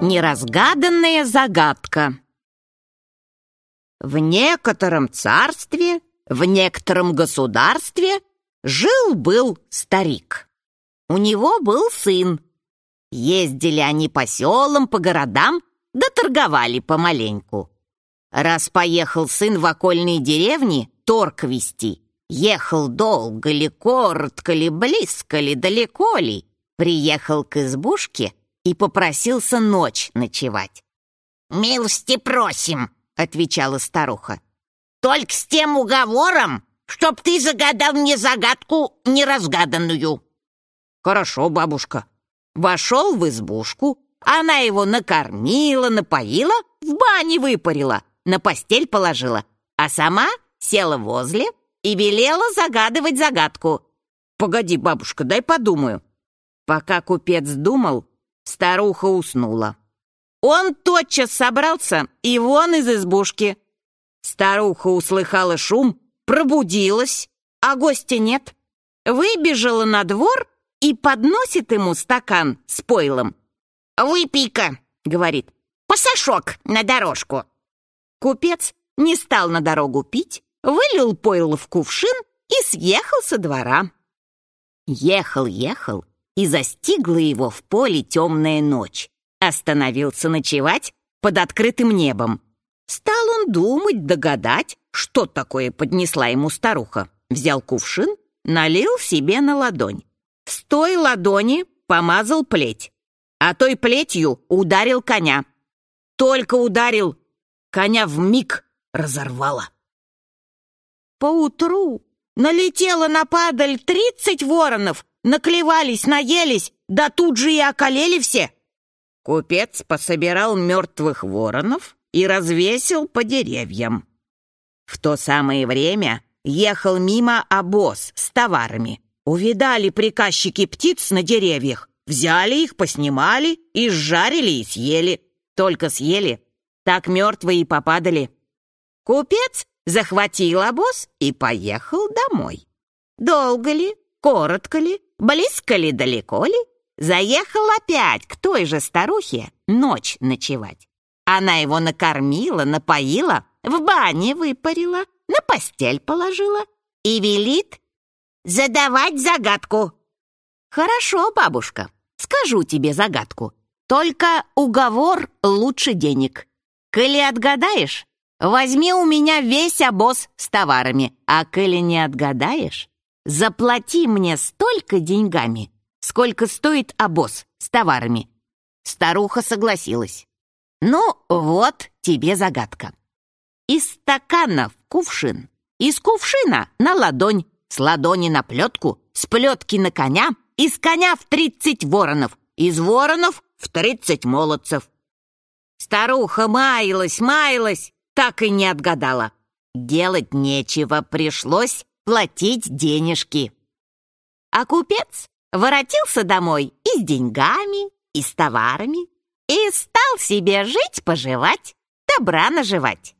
Неразгаданная загадка В некотором царстве, в некотором государстве жил-был старик. У него был сын. Ездили они по селам, по городам, да торговали помаленьку. Раз поехал сын в окольные деревни торг вести, ехал долго ли, коротко ли, близко ли, далеко ли, приехал к избушке — и попросился ночь ночевать. «Милости просим», — отвечала старуха. «Только с тем уговором, чтоб ты загадал мне загадку неразгаданную». «Хорошо, бабушка». Вошел в избушку, она его накормила, напоила, в бане выпарила, на постель положила, а сама села возле и велела загадывать загадку. «Погоди, бабушка, дай подумаю». Пока купец думал, Старуха уснула. Он тотчас собрался и вон из избушки. Старуха услыхала шум, пробудилась, а гостя нет. Выбежала на двор и подносит ему стакан с пойлом. «Выпей-ка», — говорит, — «пасашок на дорожку». Купец не стал на дорогу пить, вылил пойло в кувшин и съехал со двора. Ехал, ехал, и застигла его в поле темная ночь. Остановился ночевать под открытым небом. Стал он думать, догадать, что такое поднесла ему старуха. Взял кувшин, налил себе на ладонь. С той ладони помазал плеть, а той плетью ударил коня. Только ударил, коня в миг разорвало. Поутру налетело на падаль тридцать воронов, наклевались, наелись, да тут же и околели все. Купец пособирал мертвых воронов и развесил по деревьям. В то самое время ехал мимо обоз с товарами. Увидали приказчики птиц на деревьях, взяли их, поснимали и сжарили и съели. Только съели, так мертвые и попадали. Купец захватил обоз и поехал домой. Долго ли, коротко ли, близко ли, далеко ли, заехал опять к той же старухе ночь ночевать. Она его накормила, напоила, в бане выпарила, на постель положила и велит задавать загадку. Хорошо, бабушка, скажу тебе загадку. Только уговор лучше денег. Коли отгадаешь, возьми у меня весь обоз с товарами, а коли не отгадаешь, заплати мне столько деньгами, сколько стоит обоз с товарами. Старуха согласилась. Ну, вот тебе загадка. Из стакана в кувшин, из кувшина на ладонь, с ладони на плетку, с плетки на коня, из коня в тридцать воронов, из воронов в тридцать молодцев. Старуха маялась, маялась, так и не отгадала. Делать нечего, пришлось платить денежки. А купец воротился домой и с деньгами, и с товарами, и стал себе жить-поживать, добра наживать.